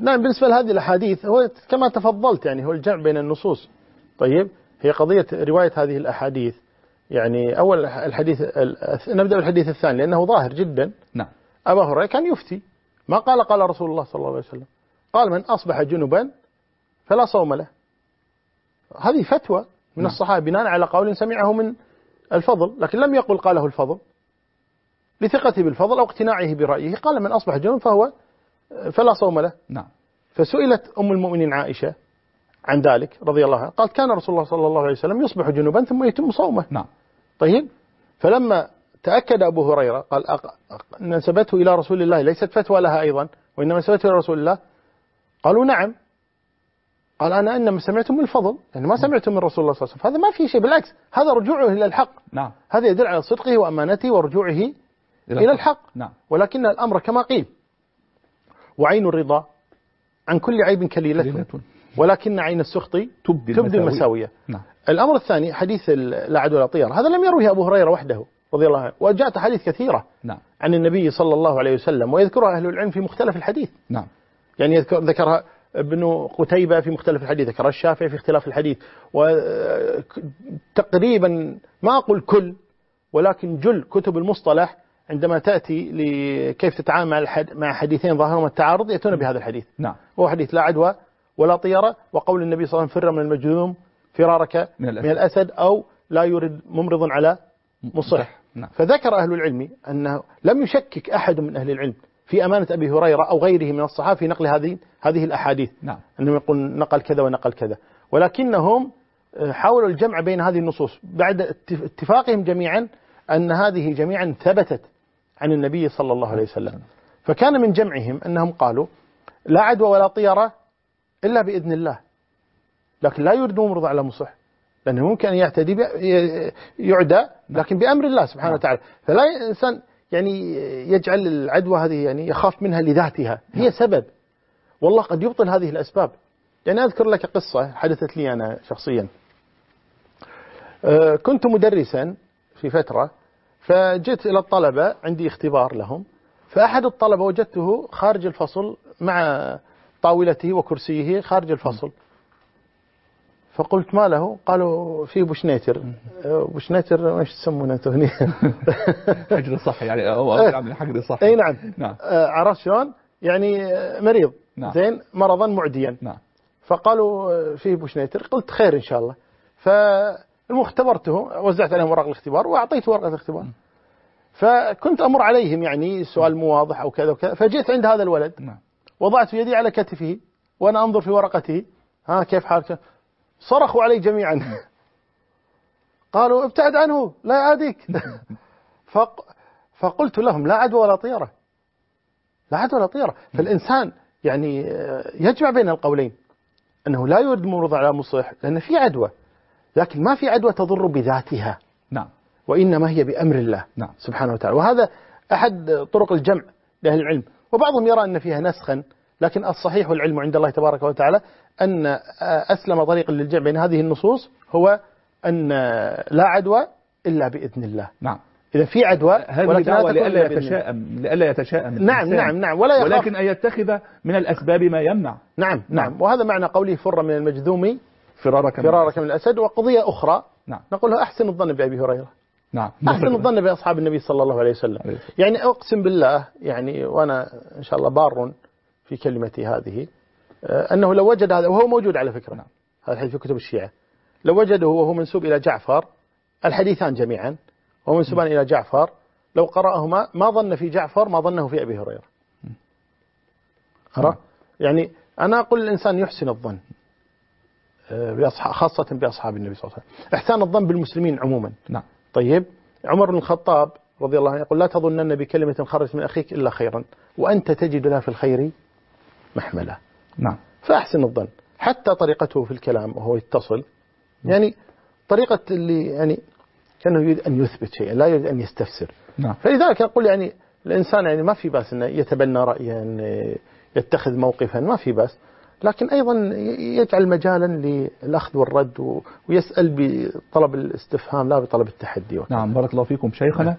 نعم بالنسبة لهذه الأحاديث هو كما تفضلت يعني هو الجمع بين النصوص. طيب هي قضية رواية هذه الأحاديث. يعني أول الحديث نبدأ بالحديث الثاني لأنه ظاهر جدا. نعم. أبا هريرة كان يفتي. ما قال قال رسول الله صلى الله عليه وسلم. قال من أصبح جنبا فلا صوم له. هذه فتوى من نعم. الصحابة بناء على قول سمعه من الفضل لكن لم يقل قاله الفضل. لثقته بالفضل أو اقتناعه برأيه قال من أصبح جنبا فهو فلا صوم له. نعم. فسئلت أم المؤمنين عائشة عن ذلك رضي الله عنها قالت كان رسول الله صلى الله عليه وسلم يصبح جنوبا ثم يتم صومه. نعم. طيب. فلما تأكد أبو هريرة قال نسبته إلى رسول الله ليست فتوى لها أيضا وإنما نسبته إلى رسول الله. قالوا نعم. قال أنا إنما سمعت من الفضل يعني ما سمعت من رسول الله صلى الله عليه وسلم. هذا ما في شيء بالعكس هذا رجوعه إلى الحق. نعم. هذا يدل على صدقه وأمانته ورجوعه إلى الحق. نعم. ولكن الأمر كما قيل وعين الرضا عن كل عيب كليلة. ليلة ولكن عين السخط تبدي تبدي المساوية. نعم. الأمر الثاني حديث لا عدوى ولا طير هذا لم يروه أبو هريرة وحده رضي الله عنه. وجاءت أحاديث كثيرة نعم. عن النبي صلى الله عليه وسلم ويذكرها أهل العلم في مختلف الحديث. نعم. يعني يذكر ذكرها ابن قتيبة في مختلف الحديث ذكر الشافعي في اختلاف الحديث. وتقريبا ما أقول كل ولكن جل كتب المصطلح عندما تأتي لكيف تتعامل مع حديثين ظاهرهما التعارض يأتون بهذا الحديث. نعم. وهو حديث لا عدوى ولا طيرة وقول النبي صلى الله عليه وسلم فر من المجذوم فرارك من الأسد. من الأسد أو لا يرد ممرض على مصح نعم. فذكر أهل العلم أنه لم يشكك أحد من أهل العلم في أمانة أبي هريرة أو غيره من الصحابة في نقل هذه هذه الأحاديث. نعم. أنهم يقول نقل كذا ونقل كذا. ولكنهم آه، حاولوا الجمع بين هذه النصوص. بعد اتف- اتفاقهم جميعا أن هذه جميعا ثبتت عن النبي صلى الله عليه وسلم. فكان من جمعهم أنهم قالوا لا عدوى ولا طيرة إلا بإذن الله. لكن لا يرد ممرض على مصح. لأنه ممكن أن يعتدي يعدى لكن بأمر الله سبحانه وتعالى. فلا إنسان يعني يجعل العدوى هذه يعني يخاف منها لذاتها. هي سبب. والله قد يبطل هذه الأسباب. يعني أذكر لك قصة حدثت لي أنا شخصيا. آه، كنت مدرسا في فترة فجئت إلى الطلبة عندي اختبار لهم. فأحد الطلبة وجدته خارج الفصل مع طاولته وكرسيه خارج الفصل. فقلت ما له؟ قالوا في بوشنيتر آه، بوشنيتر إيش تسمونه أنتم هني حجر صحي يعني هو إيه. أقرب من حجر صحي. إي نعم. نعم. آه، عرفت شلون؟ يعني آه، مريض. نعم. زين مرضا معديا. نعم. فقالوا في بوشنيتر قلت خير إن شاء الله. فالمهم اختبرته وزعت عليهم ورق الاختبار وأعطيت ورقة الاختبار. فكنت أمر عليهم يعني سؤال مو واضح أو كذا وكذا. فجئت عند هذا الولد. نعم. وضعت يدي على كتفه وأنا أنظر في ورقته. ها كيف حالك؟ صرخوا علي جميعا. قالوا ابتعد عنه لا يعاديك. فق فقلت لهم لا عدوى ولا طيرة. لا عدوى ولا طيرة. فالإنسان يعني آه، يجمع بين القولين. أنه لا يرد الممرض على مصلح لأن في عدوى. لكن ما في عدوى تضر بذاتها. نعم. وإنما هي بأمر الله نعم. سبحانه وتعالى. وهذا أحد طرق الجمع لأهل العلم. وبعضهم يرى أن فيها نسخا لكن الصحيح والعلم عند الله تبارك وتعالى أن أسلم طريق للجمع بين هذه النصوص هو أن لا عدوى إلا بإذن الله. نعم. إذا في عدوى هذه ولكن لا دعوة لئلا. يتشائم لئلا يتشائم نعم الإنسان. نعم نعم ولا يخاف. ولكن أن يتخذ من الأسباب ما يمنع. نعم. نعم. وهذا معنى قوله فر من المجذوم فرارك من فرارك من الأسد وقضية أخرى. نعم. نقول له أحسن الظن بأبي هريرة. نعم. أحسن الظن بأصحاب النبي صلى الله عليه وسلم. عليه. يعني أقسم بالله يعني وأنا إن شاء الله بار في كلمتي هذه آه، أنه لو وجد هذا وهو موجود على فكرة. نعم. هذا الحديث في كتب الشيعة. لو وجده وهو منسوب إلى جعفر الحديثان جميعا وهو منسوبان إلى جعفر لو قرأهما ما ظن في جعفر ما ظنه في أبي هريرة. أرى يعني أنا أقول الإنسان يحسن الظن. خاصة بأصحاب النبي صلى الله عليه وسلم. إحسان الظن بالمسلمين عموما. نعم. طيب. عمر بن الخطاب رضي الله عنه يقول لا تظنن بكلمة خرجت من أخيك إلا خيرا وأنت تجد لها في الخير محملة. نعم. فأحسن الظن. حتى طريقته في الكلام وهو يتصل. يعني طريقة اللي يعني كأنه يريد أن يثبت شيئا لا يريد أن يستفسر. نعم. فلذلك أقول يعني الإنسان يعني ما في بأس أنه يتبنى رأيا يتخذ موقفا ما في بأس. لكن أيضا يجعل مجالا للأخذ والرد ويسأل بطلب الاستفهام لا بطلب التحدي وكذا. نعم بارك الله فيكم شيخنا